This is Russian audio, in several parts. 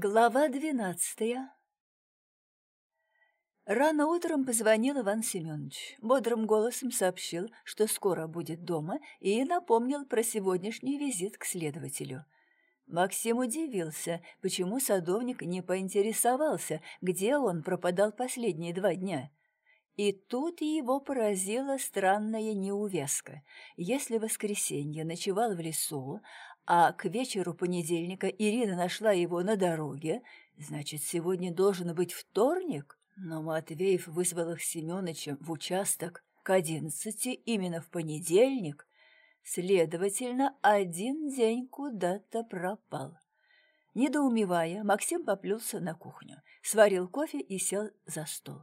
Глава двенадцатая Рано утром позвонил Иван Семенович. Бодрым голосом сообщил, что скоро будет дома, и напомнил про сегодняшний визит к следователю. Максим удивился, почему садовник не поинтересовался, где он пропадал последние два дня. И тут его поразила странная неувязка. Если воскресенье ночевал в лесу, а к вечеру понедельника Ирина нашла его на дороге, значит, сегодня должен быть вторник. Но Матвеев вызвал их Семёныча в участок к одиннадцати именно в понедельник. Следовательно, один день куда-то пропал. Недоумевая, Максим поплелся на кухню, сварил кофе и сел за стол.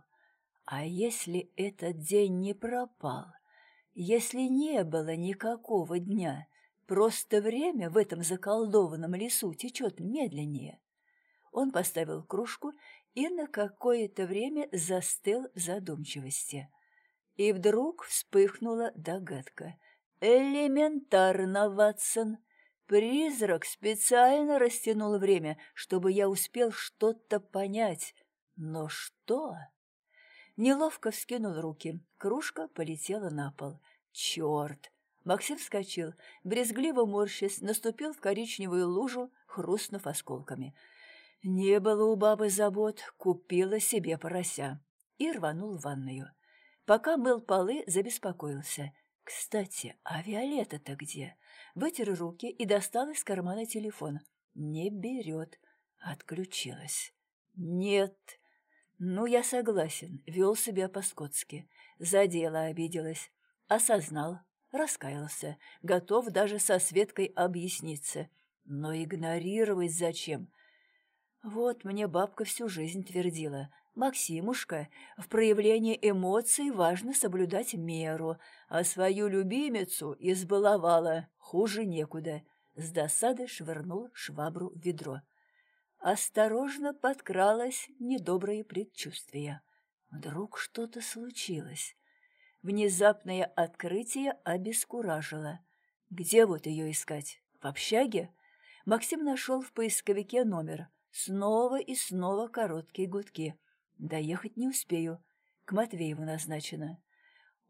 А если этот день не пропал? Если не было никакого дня, Просто время в этом заколдованном лесу течет медленнее. Он поставил кружку и на какое-то время застыл в задумчивости. И вдруг вспыхнула догадка. «Элементарно, Ватсон! Призрак специально растянул время, чтобы я успел что-то понять. Но что?» Неловко вскинул руки. Кружка полетела на пол. «Черт! Максим вскочил, брезгливо морщась, наступил в коричневую лужу, хрустнув осколками. Не было у бабы забот, купила себе порося. И рванул в ванную. Пока мыл полы, забеспокоился. Кстати, а Виолетта-то где? Вытер руки и достал из кармана телефон. Не берет. Отключилась. Нет. Ну, я согласен, вел себя по-скотски. За дело обиделась. Осознал, Раскаялся, готов даже со Светкой объясниться. Но игнорировать зачем? Вот мне бабка всю жизнь твердила. «Максимушка, в проявлении эмоций важно соблюдать меру, а свою любимицу избаловала, хуже некуда». С досады швырнул швабру в ведро. Осторожно подкралось недоброе предчувствие. Вдруг что-то случилось. Внезапное открытие обескуражило. Где вот ее искать? В общаге? Максим нашел в поисковике номер. Снова и снова короткие гудки. Доехать не успею. К Матвееву назначено.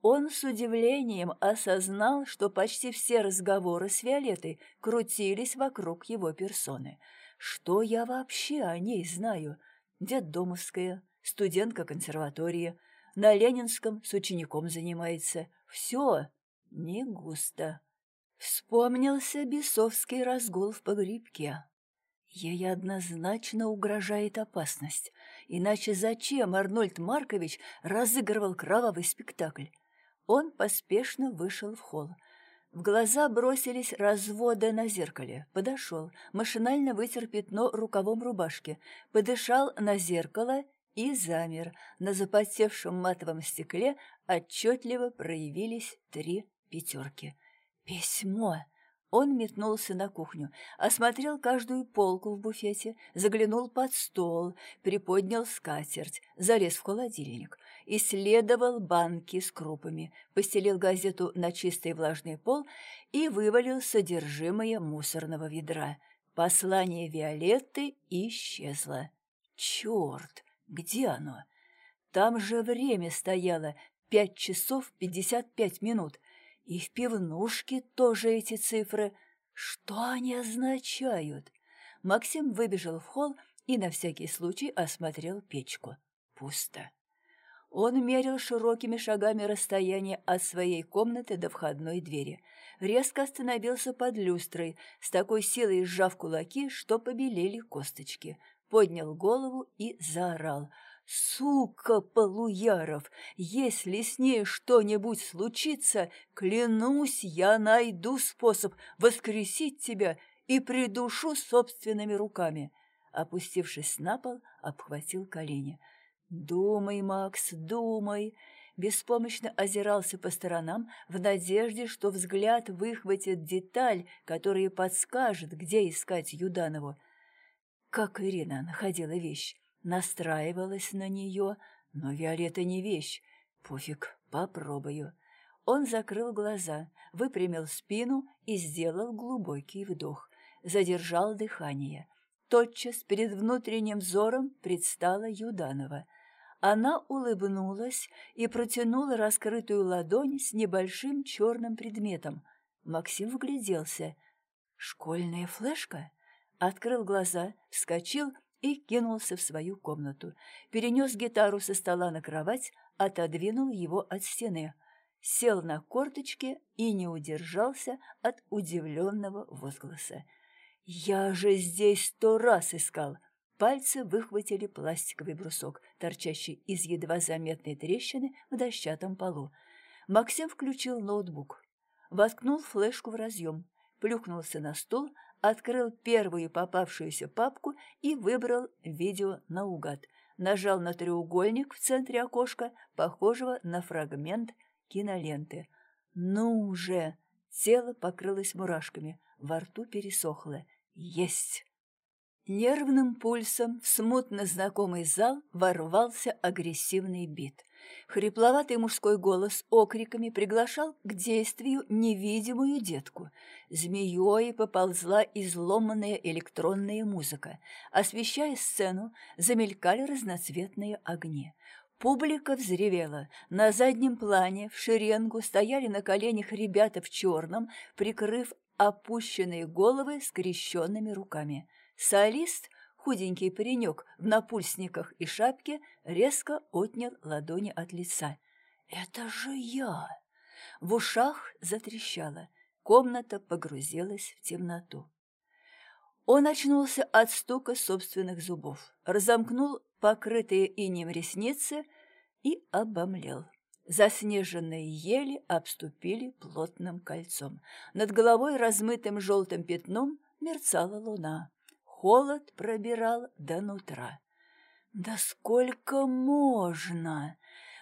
Он с удивлением осознал, что почти все разговоры с Виолетой крутились вокруг его персоны. Что я вообще о ней знаю? Детдомовская, студентка консерватории, на Ленинском с учеником занимается. Все не густо. Вспомнился бесовский разгул в погребке. Ей однозначно угрожает опасность. Иначе зачем Арнольд Маркович разыгрывал кровавый спектакль? Он поспешно вышел в холл. В глаза бросились разводы на зеркале. Подошел, машинально вытер пятно рукавом рубашки, подышал на зеркало и замер. На запотевшем матовом стекле отчетливо проявились три пятерки. «Письмо!» Он метнулся на кухню, осмотрел каждую полку в буфете, заглянул под стол, приподнял скатерть, залез в холодильник, исследовал банки с крупами, постелил газету на чистый влажный пол и вывалил содержимое мусорного ведра. Послание Виолетты исчезло. «Черт! Где оно? Там же время стояло пять часов пятьдесят пять минут. И в пивнушке тоже эти цифры. Что они означают? Максим выбежал в холл и на всякий случай осмотрел печку. Пусто. Он мерил широкими шагами расстояние от своей комнаты до входной двери. Резко остановился под люстрой, с такой силой сжав кулаки, что побелели косточки поднял голову и заорал. «Сука, Полуяров, если с ней что-нибудь случится, клянусь, я найду способ воскресить тебя и придушу собственными руками!» Опустившись на пол, обхватил колени. «Думай, Макс, думай!» Беспомощно озирался по сторонам в надежде, что взгляд выхватит деталь, которая подскажет, где искать Юданову. Как Ирина находила вещь, настраивалась на нее, но Виолетта не вещь. Пофиг, попробую. Он закрыл глаза, выпрямил спину и сделал глубокий вдох. Задержал дыхание. тотчас перед внутренним взором предстала Юданова. Она улыбнулась и протянула раскрытую ладонь с небольшим черным предметом. Максим вгляделся. «Школьная флешка?» Открыл глаза, вскочил и кинулся в свою комнату. Перенес гитару со стола на кровать, отодвинул его от стены. Сел на корточки и не удержался от удивленного возгласа. «Я же здесь сто раз искал!» Пальцы выхватили пластиковый брусок, торчащий из едва заметной трещины в дощатом полу. Максим включил ноутбук, воткнул флешку в разъем, плюхнулся на стул, открыл первую попавшуюся папку и выбрал видео наугад. Нажал на треугольник в центре окошка, похожего на фрагмент киноленты. «Ну же!» Тело покрылось мурашками, во рту пересохло. «Есть!» Нервным пульсом в смутно знакомый зал ворвался агрессивный бит. Хрипловатый мужской голос окриками приглашал к действию невидимую детку. Змеей поползла изломанная электронная музыка. Освещая сцену, замелькали разноцветные огни. Публика взревела. На заднем плане в шеренгу стояли на коленях ребята в черном, прикрыв опущенные головы скрещенными руками. Солист, худенький паренек в напульсниках и шапке, резко отнял ладони от лица. «Это же я!» В ушах затрещало. Комната погрузилась в темноту. Он очнулся от стука собственных зубов, разомкнул покрытые инем ресницы и обомлел. Заснеженные ели обступили плотным кольцом. Над головой размытым желтым пятном мерцала луна. Холод пробирал до нутра. «Да сколько можно!»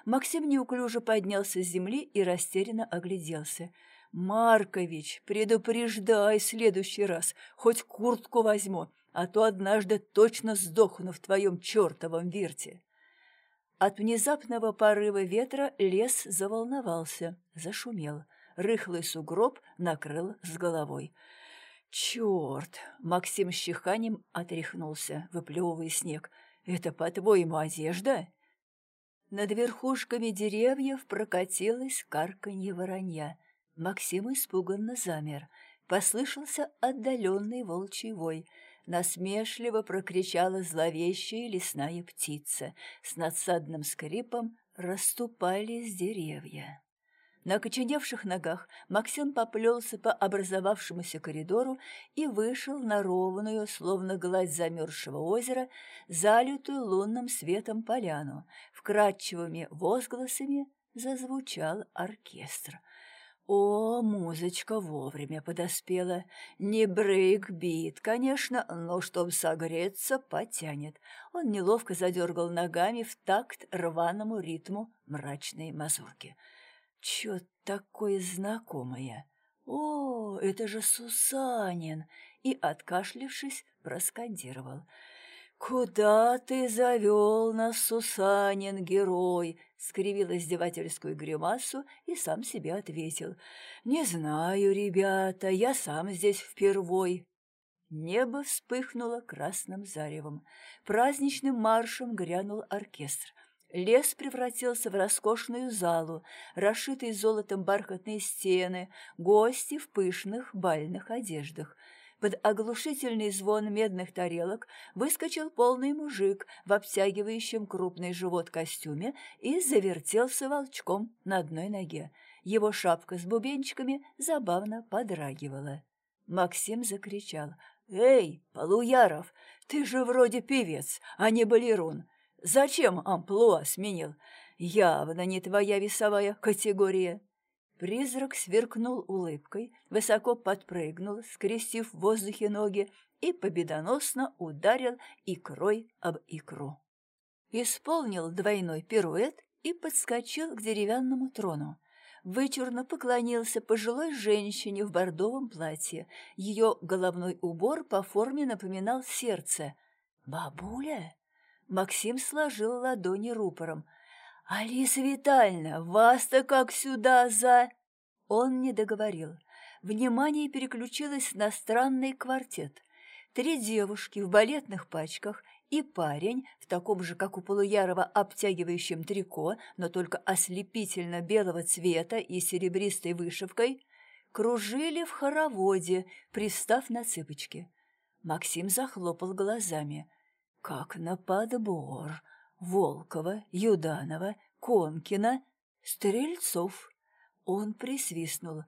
Максим неуклюже поднялся с земли и растерянно огляделся. «Маркович, предупреждай следующий раз, хоть куртку возьму, а то однажды точно сдохну в твоем чертовом вирте». От внезапного порыва ветра лес заволновался, зашумел. Рыхлый сугроб накрыл с головой. «Черт!» — Максим с чиханием отряхнулся, выплевывая снег. «Это, по-твоему, одежда?» Над верхушками деревьев прокатилось карканье воронья. Максим испуганно замер. Послышался отдаленный волчий вой. Насмешливо прокричала зловещая лесная птица. С надсадным скрипом расступались деревья. На окоченевших ногах Максим поплелся по образовавшемуся коридору и вышел на ровную, словно гладь замерзшего озера, залитую лунным светом поляну. Вкрадчивыми возгласами зазвучал оркестр. О, музычка вовремя подоспела. Не брейк-бит, конечно, но чтоб согреться, потянет. Он неловко задергал ногами в такт рваному ритму мрачной мазурки — Чё такое знакомое? О, это же Сусанин! И, откашлившись, проскандировал. «Куда ты завел нас, Сусанин, герой?» скривил издевательскую гримасу и сам себе ответил. «Не знаю, ребята, я сам здесь впервой». Небо вспыхнуло красным заревом. Праздничным маршем грянул оркестр. Лес превратился в роскошную залу, расшитые золотом бархатные стены, гости в пышных бальных одеждах. Под оглушительный звон медных тарелок выскочил полный мужик в обтягивающем крупный живот костюме и завертелся волчком на одной ноге. Его шапка с бубенчиками забавно подрагивала. Максим закричал. «Эй, Полуяров, ты же вроде певец, а не балерун. Зачем амплуа сменил? Явно не твоя весовая категория. Призрак сверкнул улыбкой, высоко подпрыгнул, скрестив в воздухе ноги и победоносно ударил икрой об икру. Исполнил двойной пируэт и подскочил к деревянному трону. Вычурно поклонился пожилой женщине в бордовом платье. Ее головной убор по форме напоминал сердце. «Бабуля?» Максим сложил ладони рупором. «Алиса Витальевна, вас-то как сюда за...» Он не договорил. Внимание переключилось на странный квартет. Три девушки в балетных пачках и парень в таком же, как у Полуярова, обтягивающем трико, но только ослепительно белого цвета и серебристой вышивкой, кружили в хороводе, пристав на цыпочки. Максим захлопал глазами. Как на подбор! Волкова, Юданова, Конкина, Стрельцов. Он присвистнул.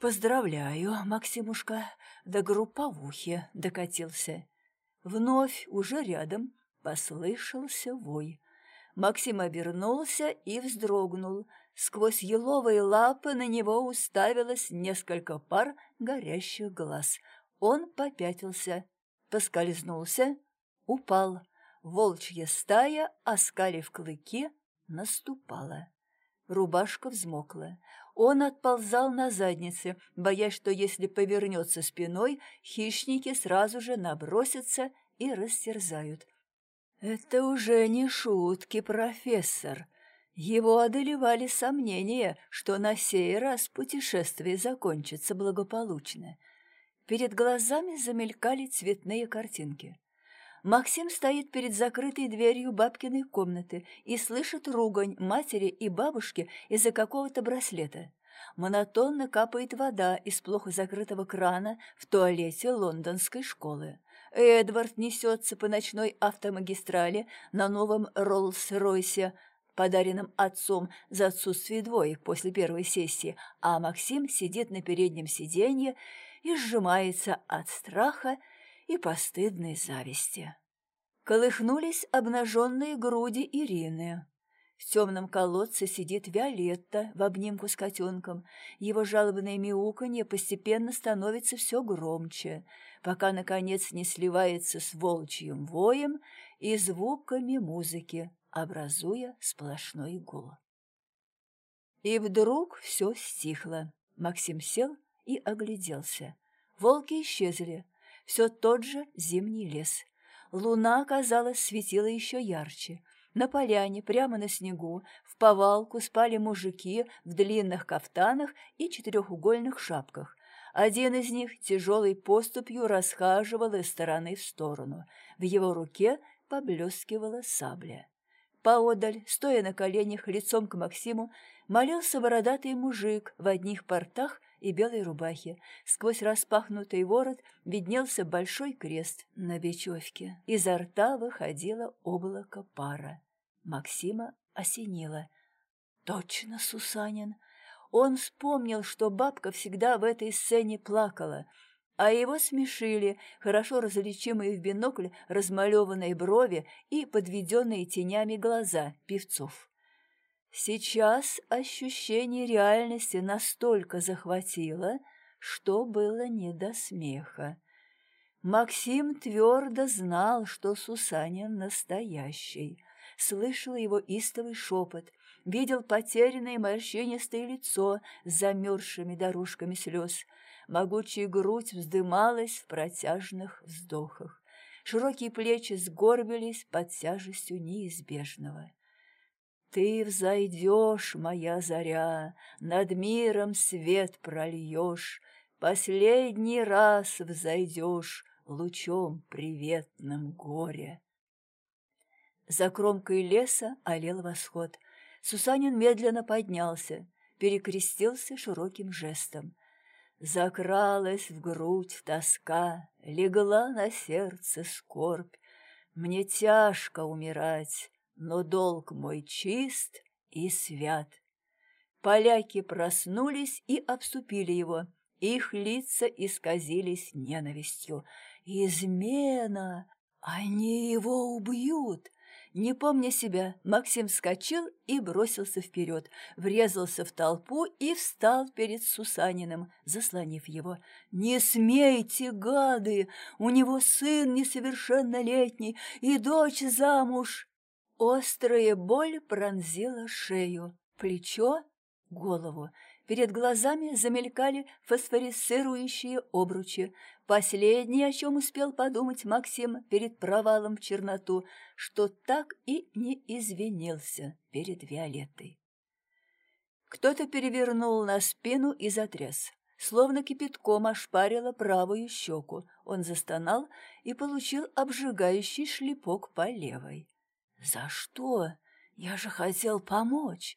«Поздравляю, Максимушка, до групповухи докатился». Вновь, уже рядом, послышался вой. Максим обернулся и вздрогнул. Сквозь еловые лапы на него уставилось несколько пар горящих глаз. Он попятился, поскользнулся, упал. Волчья стая, оскалив клыки, наступала. Рубашка взмокла. Он отползал на заднице, боясь, что если повернется спиной, хищники сразу же набросятся и растерзают. «Это уже не шутки, профессор!» Его одолевали сомнения, что на сей раз путешествие закончится благополучно. Перед глазами замелькали цветные картинки. Максим стоит перед закрытой дверью бабкиной комнаты и слышит ругань матери и бабушки из-за какого-то браслета. Монотонно капает вода из плохо закрытого крана в туалете лондонской школы. Эдвард несется по ночной автомагистрали на новом Роллс-Ройсе, подаренном отцом за отсутствие двоих после первой сессии, а Максим сидит на переднем сиденье и сжимается от страха и постыдной зависти. Колыхнулись обнаженные груди Ирины. В темном колодце сидит Виолетта в обнимку с котенком. Его жалобное мяуканье постепенно становится все громче, пока, наконец, не сливается с волчьим воем и звуками музыки, образуя сплошной гул. И вдруг все стихло. Максим сел и огляделся. Волки исчезли, все тот же зимний лес. Луна, казалось, светила еще ярче. На поляне, прямо на снегу, в повалку спали мужики в длинных кафтанах и четырехугольных шапках. Один из них тяжелой поступью расхаживал из стороны в сторону. В его руке поблескивала сабля. Поодаль, стоя на коленях лицом к Максиму, молился бородатый мужик в одних портах и белой рубахе. Сквозь распахнутый ворот виднелся большой крест на бечевке. Изо рта выходило облако пара. Максима осенило. «Точно, Сусанин!» Он вспомнил, что бабка всегда в этой сцене плакала, а его смешили хорошо различимые в бинокль размалеванные брови и подведенные тенями глаза певцов. Сейчас ощущение реальности настолько захватило, что было не до смеха. Максим твердо знал, что Сусанин настоящий, слышал его истовый шепот, видел потерянное морщинистое лицо с замерзшими дорожками слез. Могучая грудь вздымалась в протяжных вздохах. Широкие плечи сгорбились под тяжестью неизбежного. Ты взойдешь, моя заря, над миром свет прольешь, Последний раз взойдешь лучом приветным горе. За кромкой леса олел восход. Сусанин медленно поднялся, перекрестился широким жестом. Закралась в грудь тоска, легла на сердце скорбь. Мне тяжко умирать, но долг мой чист и свят. Поляки проснулись и обступили его. Их лица исказились ненавистью. «Измена! Они его убьют!» Не помня себя, Максим вскочил и бросился вперед, врезался в толпу и встал перед Сусаниным, заслонив его. «Не смейте, гады! У него сын несовершеннолетний и дочь замуж!» Острая боль пронзила шею, плечо, голову. Перед глазами замелькали фосфорисцирующие обручи. Последнее, о чем успел подумать Максим перед провалом в черноту, что так и не извинился перед Виолеттой. Кто-то перевернул на спину и затряс. словно кипятком ошпарила правую щеку. Он застонал и получил обжигающий шлепок по левой. «За что? Я же хотел помочь!»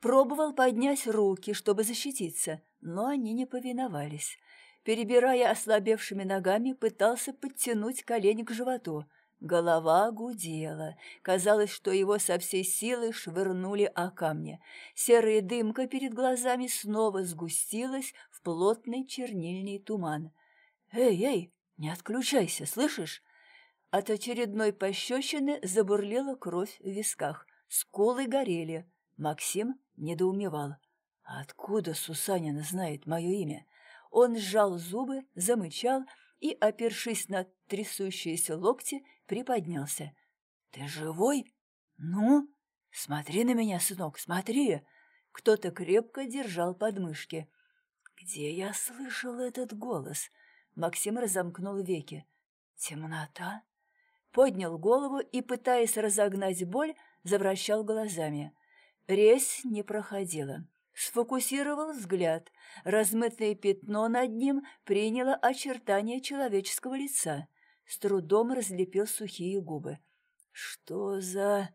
Пробовал поднять руки, чтобы защититься, но они не повиновались. Перебирая ослабевшими ногами, пытался подтянуть колени к животу. Голова гудела. Казалось, что его со всей силы швырнули о камни. Серая дымка перед глазами снова сгустилась в плотный чернильный туман. «Эй, эй, не отключайся, слышишь?» От очередной пощечины забурлила кровь в висках. Скулы горели. Максим недоумевал. «Откуда Сусанина знает мое имя?» Он сжал зубы, замычал и, опершись на трясущиеся локти, приподнялся. «Ты живой? Ну, смотри на меня, сынок, смотри!» Кто-то крепко держал подмышки. «Где я слышал этот голос?» Максим разомкнул веки. «Темнота?» Поднял голову и, пытаясь разогнать боль, завращал глазами. Резь не проходила. Сфокусировал взгляд. Размытое пятно над ним приняло очертания человеческого лица. С трудом разлепил сухие губы. «Что за...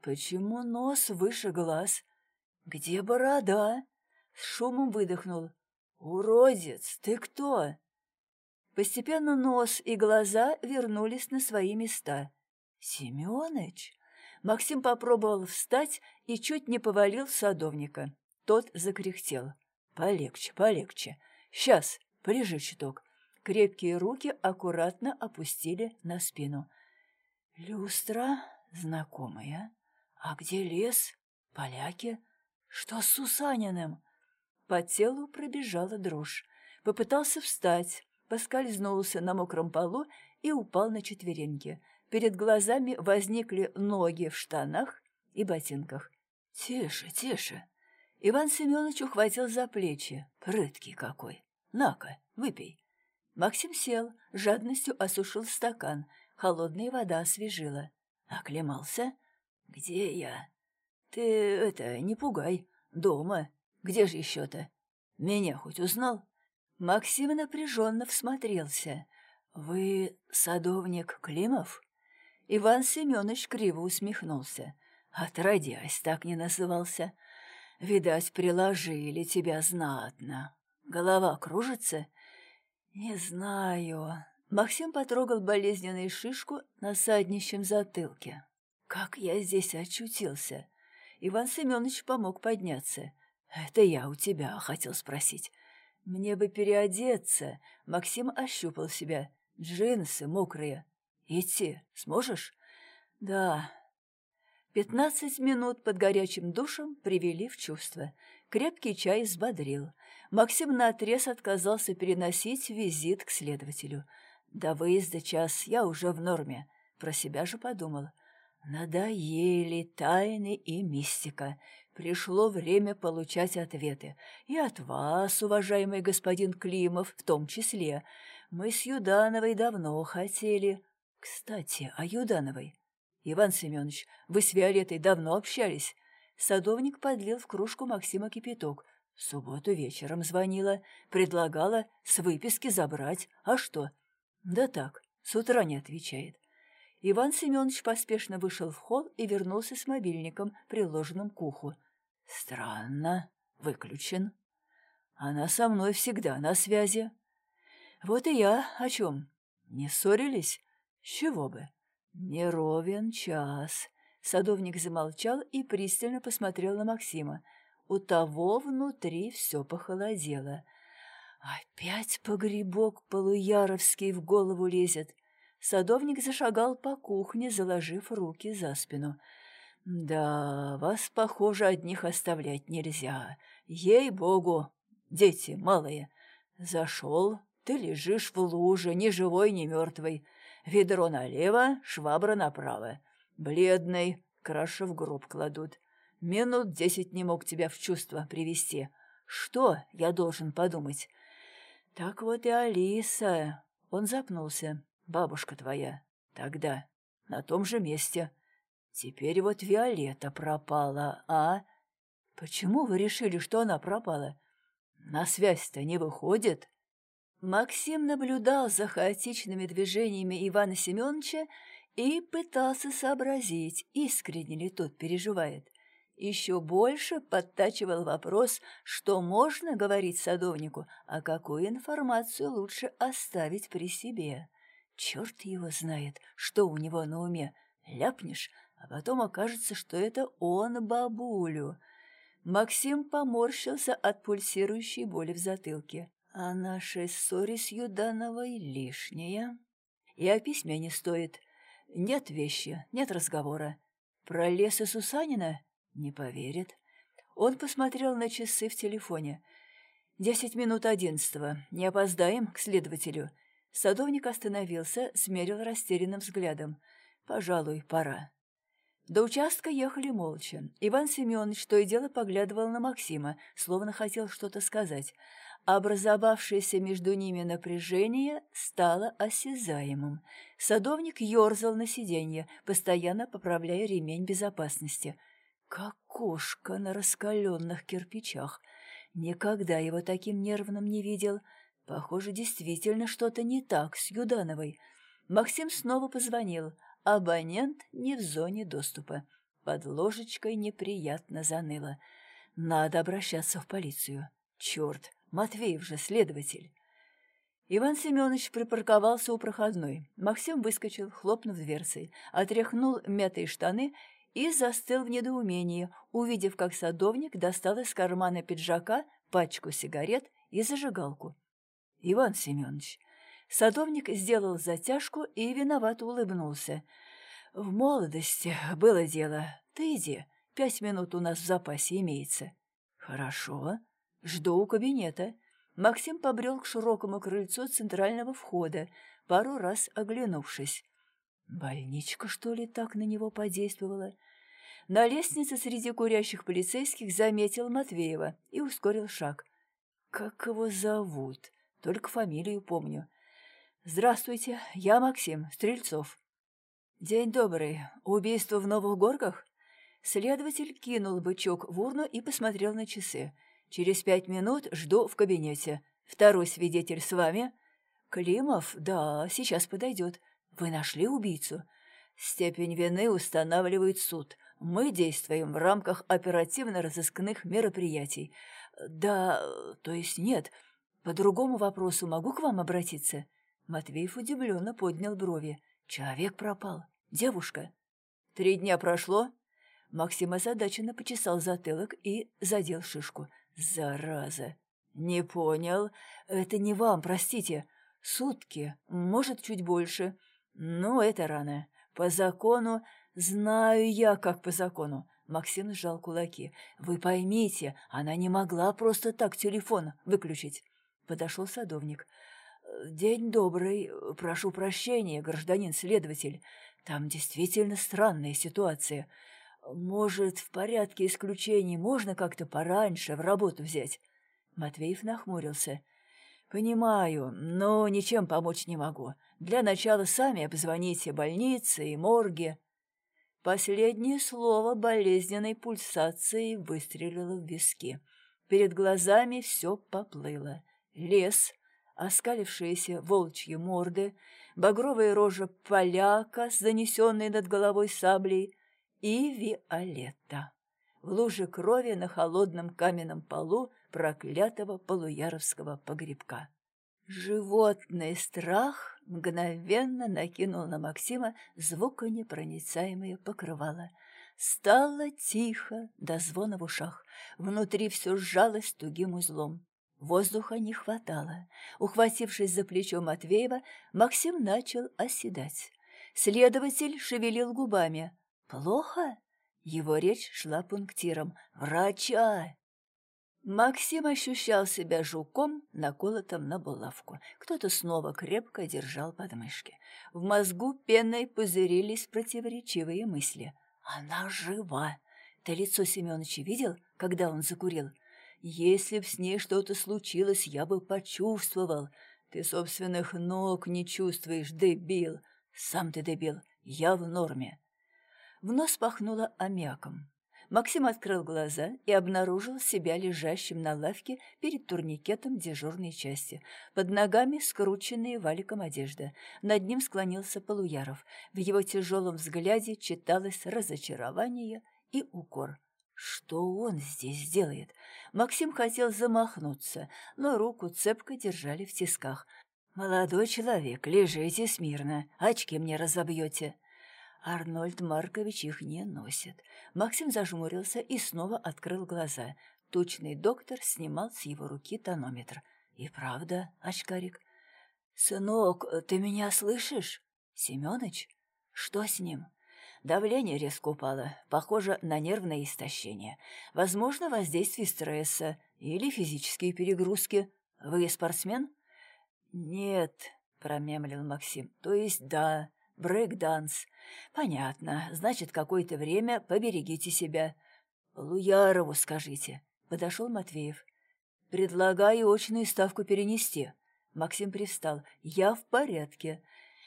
Почему нос выше глаз? Где борода?» С шумом выдохнул. «Уродец, ты кто?» Постепенно нос и глаза вернулись на свои места. «Семёныч?» Максим попробовал встать и чуть не повалил садовника. Тот закряхтел. «Полегче, полегче. Сейчас, полежи чуток». Крепкие руки аккуратно опустили на спину. «Люстра знакомая. А где лес? Поляки? Что с Сусаниным?» По телу пробежала дрожь. Попытался встать, поскользнулся на мокром полу и упал на четвереньки. Перед глазами возникли ноги в штанах и ботинках. «Тише, тише!» Иван Семенович ухватил за плечи. Прыткий какой! На-ка, выпей. Максим сел, жадностью осушил стакан. Холодная вода освежила. Оклемался? Где я? Ты это, не пугай. Дома. Где же еще-то? Меня хоть узнал? Максим напряженно всмотрелся. Вы садовник Климов? Иван Семенович криво усмехнулся. Отродясь, так не назывался. Видать, приложили тебя знатно. Голова кружится? Не знаю. Максим потрогал болезненную шишку на саднищем затылке. Как я здесь очутился? Иван Семенович помог подняться. Это я у тебя хотел спросить. Мне бы переодеться. Максим ощупал себя. Джинсы мокрые. Идти сможешь? Да, Пятнадцать минут под горячим душем привели в чувство. Крепкий чай взбодрил. Максим наотрез отказался переносить визит к следователю. До выезда час я уже в норме. Про себя же подумал. Надоели тайны и мистика. Пришло время получать ответы. И от вас, уважаемый господин Климов, в том числе. Мы с Юдановой давно хотели. Кстати, о Юдановой. «Иван Семенович, вы с Виолеттой давно общались?» Садовник подлил в кружку Максима кипяток. В субботу вечером звонила, предлагала с выписки забрать. А что? Да так, с утра не отвечает. Иван Семенович поспешно вышел в холл и вернулся с мобильником, приложенным к уху. Странно, выключен. Она со мной всегда на связи. Вот и я о чем? Не ссорились? С чего бы? «Не ровен час». Садовник замолчал и пристально посмотрел на Максима. У того внутри все похолодело. Опять погребок полуяровский в голову лезет. Садовник зашагал по кухне, заложив руки за спину. «Да, вас, похоже, одних оставлять нельзя. Ей-богу, дети малые. Зашел, ты лежишь в луже, ни живой, ни мертвый. Ведро налево, швабра направо. Бледный, краши в гроб кладут. Минут десять не мог тебя в чувство привести. Что я должен подумать? Так вот и Алиса. Он запнулся. Бабушка твоя. Тогда. На том же месте. Теперь вот Виолетта пропала, а? Почему вы решили, что она пропала? На связь-то не выходит. Максим наблюдал за хаотичными движениями Ивана Семеновича и пытался сообразить, искренне ли тот переживает. Еще больше подтачивал вопрос, что можно говорить садовнику, а какую информацию лучше оставить при себе. Черт его знает, что у него на уме. Ляпнешь, а потом окажется, что это он бабулю. Максим поморщился от пульсирующей боли в затылке. А нашей ссоре с Юдановой лишняя. И о письме не стоит. Нет вещи, нет разговора. Про лес и Сусанина не поверит. Он посмотрел на часы в телефоне. «Десять минут одиннадцатого. Не опоздаем к следователю». Садовник остановился, смерил растерянным взглядом. «Пожалуй, пора». До участка ехали молча. Иван Семенович то и дело поглядывал на Максима, словно хотел что-то сказать. Образовавшееся между ними напряжение стало осязаемым. Садовник ерзал на сиденье, постоянно поправляя ремень безопасности – как кошка на раскаленных кирпичах. Никогда его таким нервным не видел. Похоже, действительно что-то не так с Юдановой. Максим снова позвонил. Абонент не в зоне доступа. Под ложечкой неприятно заныло. Надо обращаться в полицию. Черт, Матвеев же следователь. Иван Семенович припарковался у проходной. Максим выскочил, хлопнув дверцей, отряхнул мятые штаны и застыл в недоумении, увидев, как садовник достал из кармана пиджака пачку сигарет и зажигалку. «Иван Семенович». Садовник сделал затяжку и виновато улыбнулся. «В молодости было дело. Ты иди, пять минут у нас в запасе имеется». «Хорошо. Жду у кабинета». Максим побрел к широкому крыльцу центрального входа, пару раз оглянувшись. Больничка, что ли, так на него подействовала? На лестнице среди курящих полицейских заметил Матвеева и ускорил шаг. «Как его зовут? Только фамилию помню. Здравствуйте, я Максим Стрельцов». «День добрый. Убийство в Новых Горках?» Следователь кинул бычок в урну и посмотрел на часы. «Через пять минут жду в кабинете. Второй свидетель с вами?» «Климов? Да, сейчас подойдет. Вы нашли убийцу?» «Степень вины устанавливает суд. Мы действуем в рамках оперативно-розыскных мероприятий. Да, то есть нет. По другому вопросу могу к вам обратиться?» Матвеев удивленно поднял брови. «Человек пропал. Девушка». «Три дня прошло?» Максим озадаченно почесал затылок и задел шишку. «Зараза!» «Не понял. Это не вам, простите. Сутки, может, чуть больше. Ну, это рано. По закону «Знаю я, как по закону». Максим сжал кулаки. «Вы поймите, она не могла просто так телефон выключить». Подошел садовник. «День добрый. Прошу прощения, гражданин следователь. Там действительно странная ситуация. Может, в порядке исключений можно как-то пораньше в работу взять?» Матвеев нахмурился. «Понимаю, но ничем помочь не могу. Для начала сами обзвоните больницы и морги». Последнее слово болезненной пульсацией выстрелило в виски. Перед глазами все поплыло. Лес, оскалившиеся волчьи морды, багровая рожа поляка с занесенной над головой саблей и Виолетта. В луже крови на холодном каменном полу проклятого полуяровского погребка. Животный страх мгновенно накинул на Максима звуконепроницаемое покрывало. Стало тихо, до звона в ушах. Внутри все сжалось тугим узлом. Воздуха не хватало. Ухватившись за плечо Матвеева, Максим начал оседать. Следователь шевелил губами. «Плохо?» Его речь шла пунктиром. «Врача! Максим ощущал себя жуком, наколотым на булавку. Кто-то снова крепко держал подмышки. В мозгу пеной пузырились противоречивые мысли. «Она жива!» Ты лицо Семеновича видел, когда он закурил? Если б с ней что-то случилось, я бы почувствовал. Ты собственных ног не чувствуешь, дебил. Сам ты дебил, я в норме. В нос пахнуло аммиаком. Максим открыл глаза и обнаружил себя лежащим на лавке перед турникетом дежурной части. Под ногами скрученные валиком одежда. Над ним склонился Полуяров. В его тяжелом взгляде читалось разочарование и укор. Что он здесь делает? Максим хотел замахнуться, но руку цепко держали в тисках. «Молодой человек, лежите смирно, очки мне разобьете». Арнольд Маркович их не носит. Максим зажмурился и снова открыл глаза. Тучный доктор снимал с его руки тонометр. И правда, очкарик. «Сынок, ты меня слышишь? Семёныч? Что с ним?» Давление резко упало, похоже на нервное истощение. Возможно, воздействие стресса или физические перегрузки. Вы спортсмен? Нет, промямлил Максим. То есть да, брейк-данс. Понятно, значит, какое-то время поберегите себя. Луярову скажите. Подошел Матвеев. Предлагаю очную ставку перенести. Максим привстал. Я в порядке.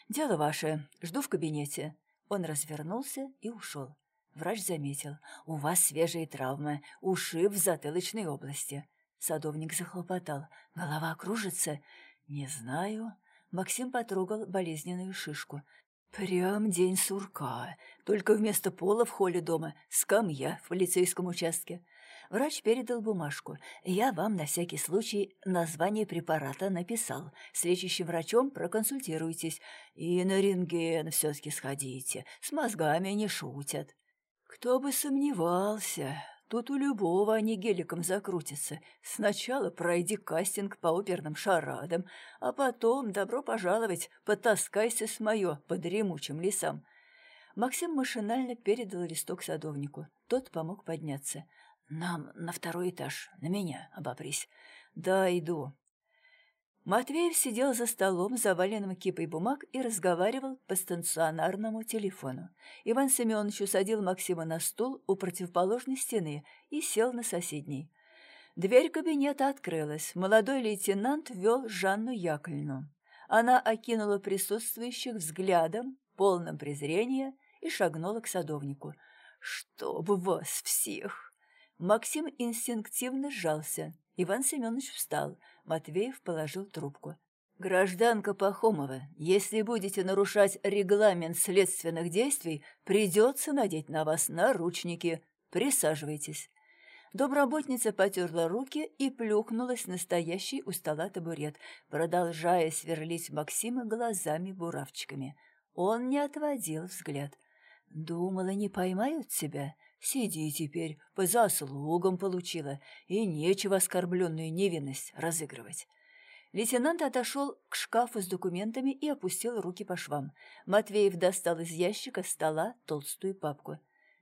Дело ваше. Жду в кабинете. Он развернулся и ушел. Врач заметил. «У вас свежие травмы, ушиб в затылочной области». Садовник захлопотал. «Голова кружится?» «Не знаю». Максим потрогал болезненную шишку. «Прям день сурка. Только вместо пола в холле дома скамья в полицейском участке. Врач передал бумажку. Я вам на всякий случай название препарата написал. С лечащим врачом проконсультируйтесь. И на рентген все-таки сходите. С мозгами не шутят. Кто бы сомневался. Тут у любого они геликом закрутятся. Сначала пройди кастинг по оперным шарадам, а потом, добро пожаловать, потаскайся с моё по дремучим лесам. Максим машинально передал листок садовнику. Тот помог подняться. «Нам на второй этаж, на меня обопрись». «Да, иду». Матвеев сидел за столом, заваленным кипой бумаг, и разговаривал по стационарному телефону. Иван Семенович усадил Максима на стул у противоположной стены и сел на соседней. Дверь кабинета открылась. Молодой лейтенант вел Жанну Яковлевну. Она окинула присутствующих взглядом, полным презрения, и шагнула к садовнику. «Чтоб вас всех!» Максим инстинктивно сжался. Иван Семенович встал. Матвеев положил трубку. «Гражданка Пахомова, если будете нарушать регламент следственных действий, придется надеть на вас наручники. Присаживайтесь». Домработница потерла руки и плюхнулась на стоящий у стола табурет, продолжая сверлить Максима глазами-буравчиками. Он не отводил взгляд. «Думала, не поймают тебя?» Сиди теперь, по заслугам получила, и нечего оскорбленную невинность разыгрывать. Лейтенант отошел к шкафу с документами и опустил руки по швам. Матвеев достал из ящика стола толстую папку.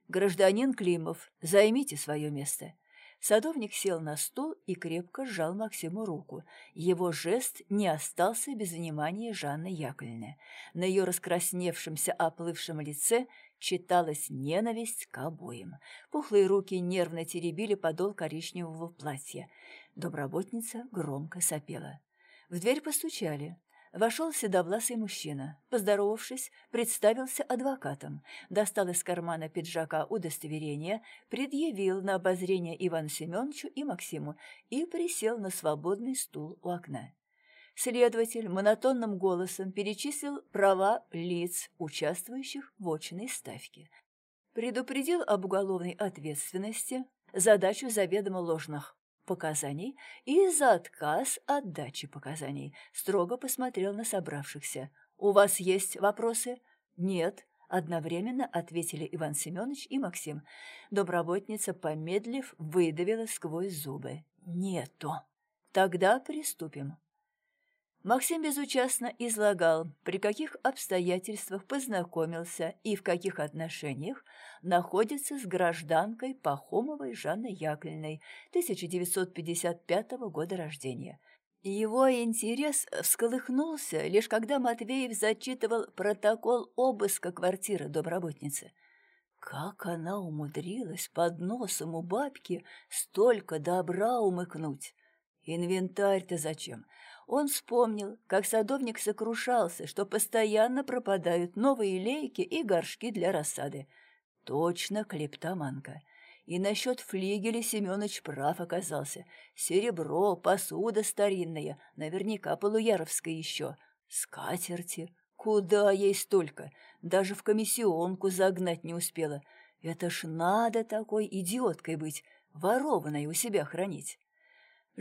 «Гражданин Климов, займите свое место». Садовник сел на стул и крепко сжал Максиму руку. Его жест не остался без внимания Жанны Яковлевны. На ее раскрасневшемся оплывшем лице читалась ненависть к обоим. Пухлые руки нервно теребили подол коричневого платья. Домработница громко сопела. В дверь постучали. Вошел седовласый мужчина. Поздоровавшись, представился адвокатом. Достал из кармана пиджака удостоверение, предъявил на обозрение Ивану Семеновичу и Максиму и присел на свободный стул у окна. Следователь монотонным голосом перечислил права лиц, участвующих в очной ставке. Предупредил об уголовной ответственности, задачу заведомо ложных показаний и за отказ от дачи показаний. Строго посмотрел на собравшихся. «У вас есть вопросы?» «Нет», — одновременно ответили Иван Семенович и Максим. Домработница, помедлив, выдавила сквозь зубы. «Нету». «Тогда приступим». Максим безучастно излагал, при каких обстоятельствах познакомился и в каких отношениях находится с гражданкой Пахомовой Жанной Яковлевной 1955 года рождения. Его интерес всколыхнулся, лишь когда Матвеев зачитывал протокол обыска квартиры домработницы. Как она умудрилась под носом у бабки столько добра умыкнуть? Инвентарь-то зачем? Он вспомнил, как садовник сокрушался, что постоянно пропадают новые лейки и горшки для рассады. Точно клептоманка. И насчет флигеля Семёныч прав оказался. Серебро, посуда старинная, наверняка полуяровская еще. Скатерти. Куда ей столько? Даже в комиссионку загнать не успела. Это ж надо такой идиоткой быть, ворованной у себя хранить.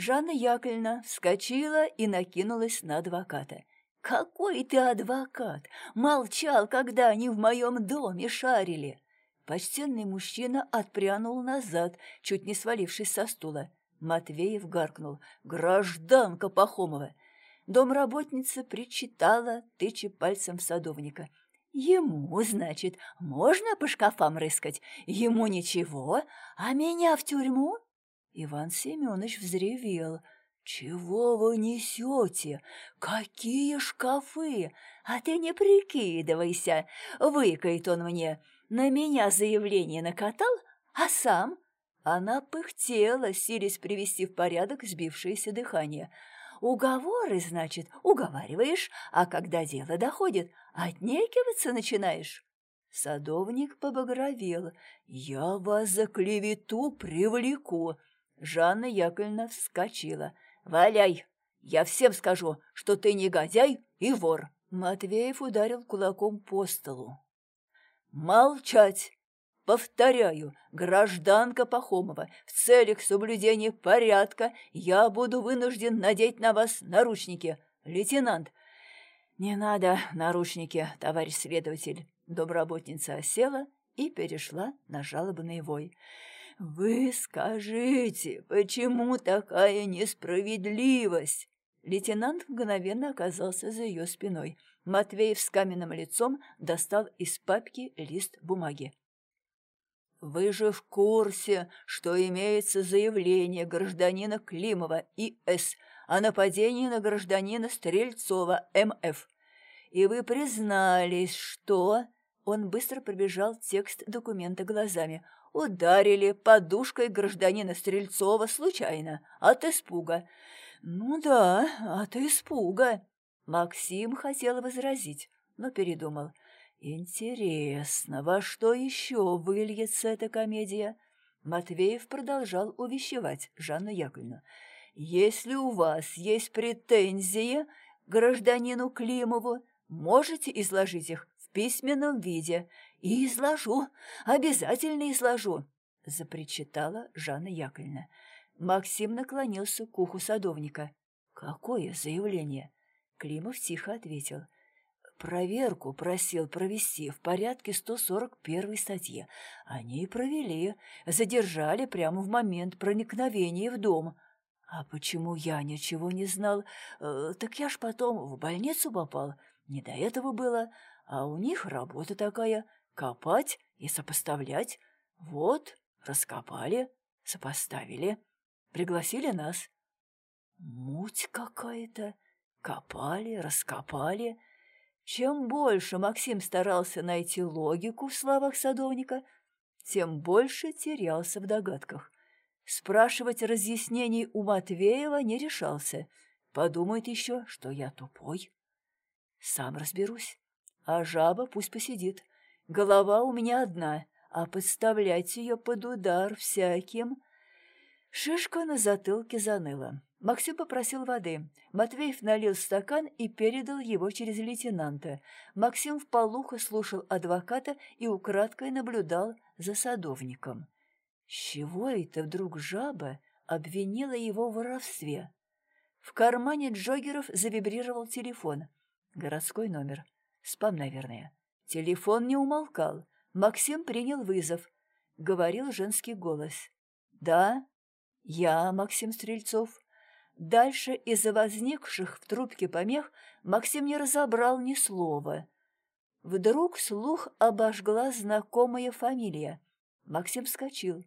Жанна Яковлевна вскочила и накинулась на адвоката. «Какой ты адвокат! Молчал, когда они в моем доме шарили!» Почтенный мужчина отпрянул назад, чуть не свалившись со стула. Матвеев гаркнул. «Гражданка Пахомова!» Домработница причитала, тыча пальцем в садовника. «Ему, значит, можно по шкафам рыскать? Ему ничего, а меня в тюрьму?» Иван Семенович взревел. «Чего вы несете? Какие шкафы? А ты не прикидывайся!» Выкает он мне. На меня заявление накатал, а сам... Она пыхтела, силясь привести в порядок сбившееся дыхание. Уговоры, значит, уговариваешь, а когда дело доходит, отнекиваться начинаешь. Садовник побагровел. «Я вас за клевету привлеку!» Жанна Яковлевна вскочила. «Валяй! Я всем скажу, что ты негодяй и вор!» Матвеев ударил кулаком по столу. «Молчать! Повторяю, гражданка Пахомова, в целях соблюдения порядка я буду вынужден надеть на вас наручники. Лейтенант, не надо наручники, товарищ следователь. Доброботница села и перешла на жалобный вой. «Вы скажите, почему такая несправедливость?» Лейтенант мгновенно оказался за ее спиной. Матвеев с каменным лицом достал из папки лист бумаги. «Вы же в курсе, что имеется заявление гражданина Климова И.С. о нападении на гражданина Стрельцова М.Ф. И вы признались, что...» Он быстро пробежал текст документа глазами – Ударили подушкой гражданина Стрельцова случайно, от испуга. Ну да, от испуга. Максим хотел возразить, но передумал. Интересно, во что еще выльется эта комедия? Матвеев продолжал увещевать Жанну Яковлевну. «Если у вас есть претензии гражданину Климову, можете изложить их в письменном виде. И изложу, обязательно изложу, запричитала Жанна Яковлевна. Максим наклонился к уху садовника. Какое заявление? Климов тихо ответил. Проверку просил провести в порядке 141 статьи. Они и провели, задержали прямо в момент проникновения в дом. А почему я ничего не знал? Э, так я ж потом в больницу попал. Не до этого было. А у них работа такая — копать и сопоставлять. Вот, раскопали, сопоставили, пригласили нас. Муть какая-то. Копали, раскопали. Чем больше Максим старался найти логику в словах садовника, тем больше терялся в догадках. Спрашивать разъяснений у Матвеева не решался. Подумает еще, что я тупой. Сам разберусь. А жаба пусть посидит. Голова у меня одна, а подставлять ее под удар всяким... Шишка на затылке заныла. Максим попросил воды. Матвеев налил стакан и передал его через лейтенанта. Максим вполуха слушал адвоката и украдкой наблюдал за садовником. С чего это вдруг жаба обвинила его в воровстве? В кармане Джогеров завибрировал телефон. Городской номер. Спам, наверное. Телефон не умолкал. Максим принял вызов. Говорил женский голос. «Да, я Максим Стрельцов». Дальше из-за возникших в трубке помех Максим не разобрал ни слова. Вдруг слух обожгла знакомая фамилия. Максим вскочил.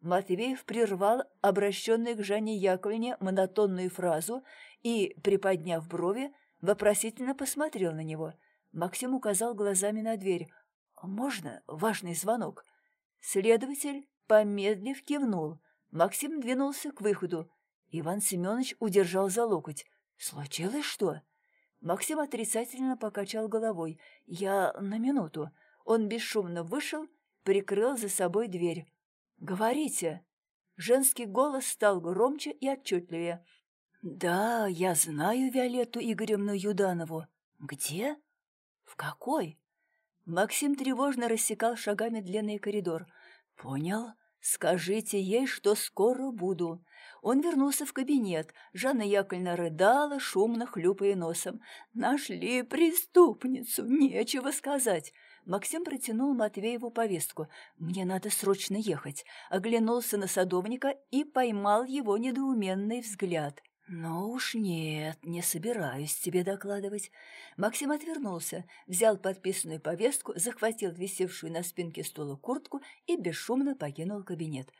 Матвеев прервал обращенную к Жанне Яковлевне монотонную фразу и, приподняв брови, вопросительно посмотрел на него – Максим указал глазами на дверь. «Можно важный звонок?» Следователь, помедлив, кивнул. Максим двинулся к выходу. Иван Семенович удержал за локоть. «Случилось что?» Максим отрицательно покачал головой. «Я на минуту». Он бесшумно вышел, прикрыл за собой дверь. «Говорите!» Женский голос стал громче и отчетливее. «Да, я знаю Виолетту Игоревну Юданову. Где? В какой?» Максим тревожно рассекал шагами длинный коридор. «Понял. Скажите ей, что скоро буду». Он вернулся в кабинет. Жанна Яковлевна рыдала, шумно хлюпая носом. «Нашли преступницу, нечего сказать». Максим протянул Матвееву повестку. «Мне надо срочно ехать». Оглянулся на садовника и поймал его недоуменный взгляд. «Ну уж нет, не собираюсь тебе докладывать». Максим отвернулся, взял подписанную повестку, захватил висевшую на спинке стула куртку и бесшумно покинул кабинет.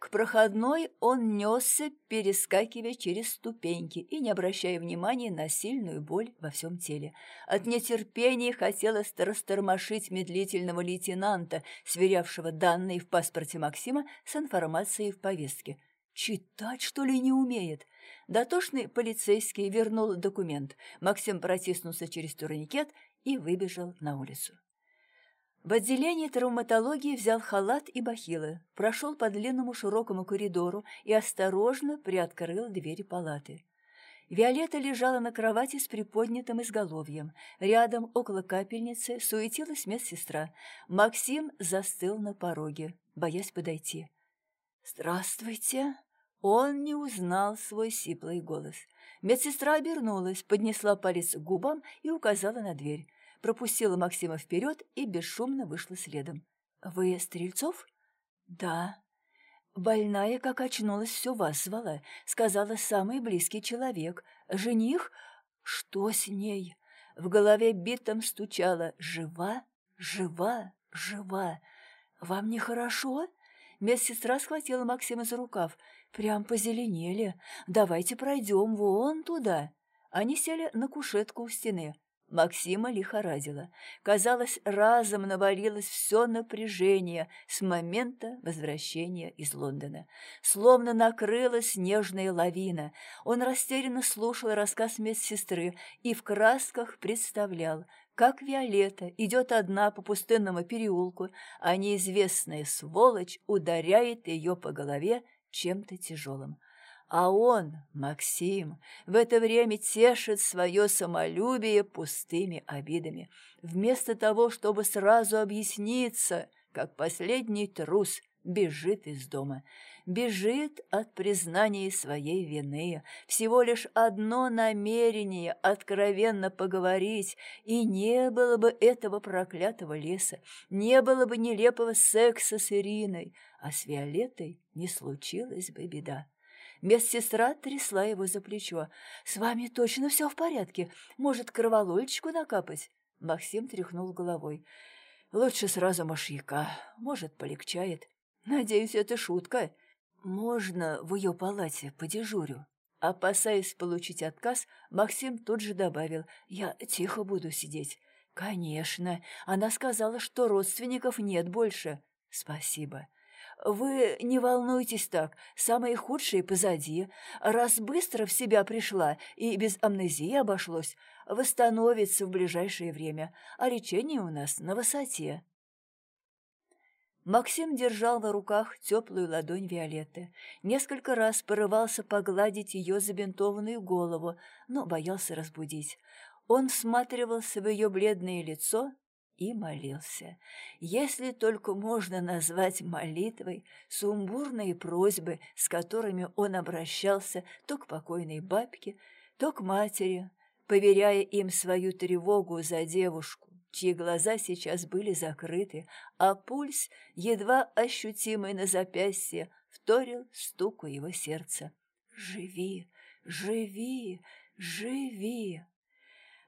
К проходной он несся, перескакивая через ступеньки и не обращая внимания на сильную боль во всем теле. От нетерпения хотелось растормошить медлительного лейтенанта, сверявшего данные в паспорте Максима с информацией в повестке. Читать, что ли, не умеет? Дотошный полицейский вернул документ. Максим протиснулся через турникет и выбежал на улицу. В отделении травматологии взял халат и бахилы, прошел по длинному широкому коридору и осторожно приоткрыл двери палаты. Виолетта лежала на кровати с приподнятым изголовьем. Рядом, около капельницы, суетилась медсестра. Максим застыл на пороге, боясь подойти. «Здравствуйте!» Он не узнал свой сиплый голос. Медсестра обернулась, поднесла палец к губам и указала на дверь. Пропустила Максима вперед и бесшумно вышла следом. «Вы Стрельцов?» «Да». «Больная, как очнулась, все вас звала. Сказала, самый близкий человек. Жених? Что с ней?» В голове битом стучало «Жива? Жива? Жива? Вам нехорошо?» Медсестра схватила Максима за рукав. «Прям позеленели. Давайте пройдем вон туда». Они сели на кушетку у стены. Максима лихорадила. Казалось, разом навалилось все напряжение с момента возвращения из Лондона. Словно накрылась снежная лавина. Он растерянно слушал рассказ медсестры и в красках представлял, как Виолетта идет одна по пустынному переулку, а неизвестная сволочь ударяет ее по голове чем-то тяжелым. А он, Максим, в это время тешит свое самолюбие пустыми обидами, вместо того, чтобы сразу объясниться, как последний трус бежит из дома бежит от признания своей вины. Всего лишь одно намерение — откровенно поговорить, и не было бы этого проклятого леса, не было бы нелепого секса с Ириной, а с Виолеттой не случилась бы беда. Медсестра трясла его за плечо. «С вами точно все в порядке? Может, кроволольчику накапать?» Максим тряхнул головой. «Лучше сразу мышьяка. Может, полегчает. Надеюсь, это шутка. «Можно в ее палате подежурю?» Опасаясь получить отказ, Максим тут же добавил, «Я тихо буду сидеть». «Конечно, она сказала, что родственников нет больше». «Спасибо». «Вы не волнуйтесь так, самое худшее позади. Раз быстро в себя пришла и без амнезии обошлось, восстановится в ближайшее время, а лечение у нас на высоте». Максим держал на руках теплую ладонь Виолетты. Несколько раз порывался погладить ее забинтованную голову, но боялся разбудить. Он всматривался в ее бледное лицо и молился. Если только можно назвать молитвой сумбурные просьбы, с которыми он обращался то к покойной бабке, то к матери, поверяя им свою тревогу за девушку чьи глаза сейчас были закрыты, а пульс, едва ощутимый на запястье, вторил стуку его сердца. «Живи, живи, живи!»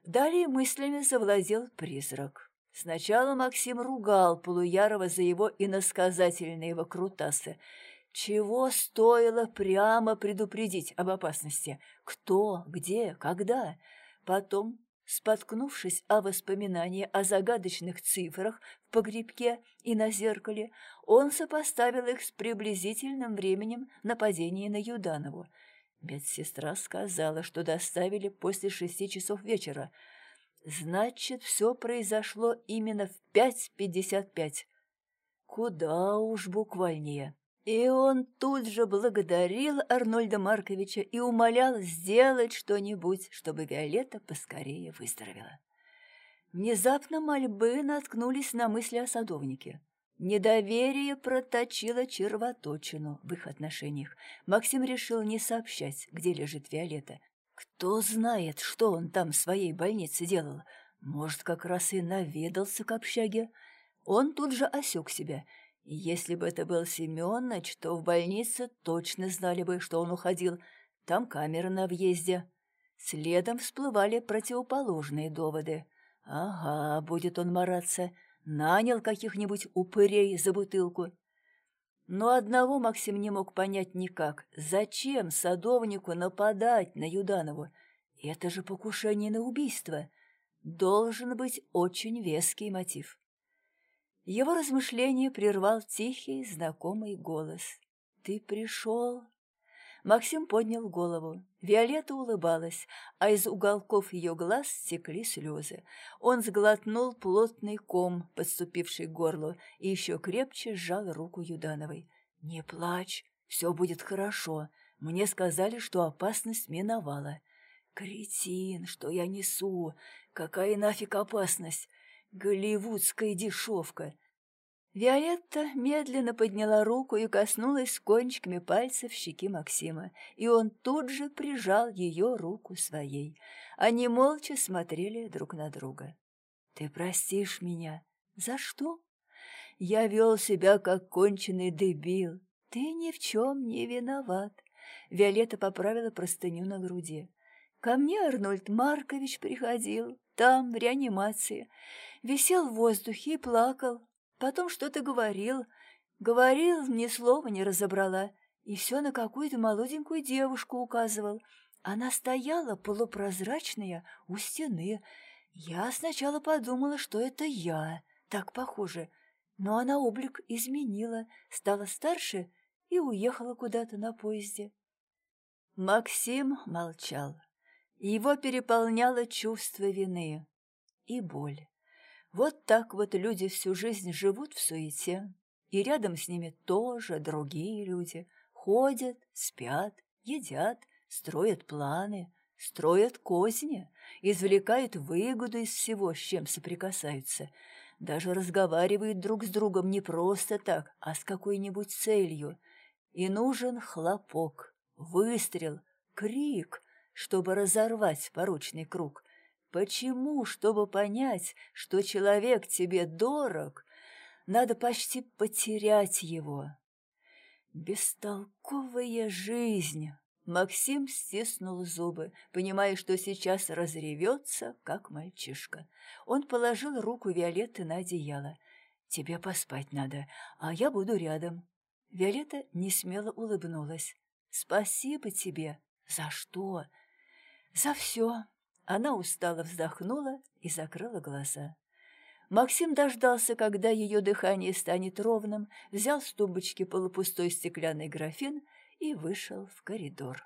Далее мыслями завладел призрак. Сначала Максим ругал Полуярова за его иносказательные выкрутасы. Чего стоило прямо предупредить об опасности? Кто, где, когда? Потом Споткнувшись о воспоминании о загадочных цифрах в погребке и на зеркале, он сопоставил их с приблизительным временем нападения на Юданову. Медсестра сказала, что доставили после шести часов вечера. Значит, все произошло именно в пять пятьдесят пять. Куда уж буквальнее. И он тут же благодарил Арнольда Марковича и умолял сделать что-нибудь, чтобы Виолетта поскорее выздоровела. Внезапно мольбы наткнулись на мысли о садовнике. Недоверие проточило червоточину в их отношениях. Максим решил не сообщать, где лежит Виолетта. Кто знает, что он там в своей больнице делал. Может, как раз и наведался к общаге. Он тут же осек себя — если бы это был Семёныч, то в больнице точно знали бы, что он уходил. Там камера на въезде. Следом всплывали противоположные доводы. Ага, будет он мараться. Нанял каких-нибудь упырей за бутылку. Но одного Максим не мог понять никак. Зачем садовнику нападать на Юданову? Это же покушение на убийство. Должен быть очень веский мотив. Его размышление прервал тихий, знакомый голос. «Ты пришел?» Максим поднял голову. Виолетта улыбалась, а из уголков ее глаз стекли слезы. Он сглотнул плотный ком, подступивший к горлу, и еще крепче сжал руку Юдановой. «Не плачь, все будет хорошо. Мне сказали, что опасность миновала». «Кретин, что я несу? Какая нафиг опасность? Голливудская дешевка. Виолетта медленно подняла руку и коснулась кончиками пальцев щеки Максима, и он тут же прижал ее руку своей. Они молча смотрели друг на друга. «Ты простишь меня? За что?» «Я вел себя, как конченый дебил. Ты ни в чем не виноват». Виолетта поправила простыню на груди. «Ко мне Арнольд Маркович приходил, там, в реанимации висел в воздухе и плакал. Потом что-то говорил. Говорил, ни слова не разобрала. И все на какую-то молоденькую девушку указывал. Она стояла полупрозрачная у стены. Я сначала подумала, что это я, так похоже. Но она облик изменила, стала старше и уехала куда-то на поезде. Максим молчал. Его переполняло чувство вины и боль. Вот так вот люди всю жизнь живут в суете, и рядом с ними тоже другие люди. Ходят, спят, едят, строят планы, строят козни, извлекают выгоду из всего, с чем соприкасаются. Даже разговаривают друг с другом не просто так, а с какой-нибудь целью. И нужен хлопок, выстрел, крик, чтобы разорвать порочный круг — Почему, чтобы понять, что человек тебе дорог, надо почти потерять его? Бестолковая жизнь! Максим стиснул зубы, понимая, что сейчас разревется, как мальчишка. Он положил руку Виолетты на одеяло. «Тебе поспать надо, а я буду рядом». Виолетта несмело улыбнулась. «Спасибо тебе». «За что?» «За все. Она устало вздохнула и закрыла глаза. Максим дождался, когда ее дыхание станет ровным, взял с тумбочки полупустой стеклянный графин и вышел в коридор.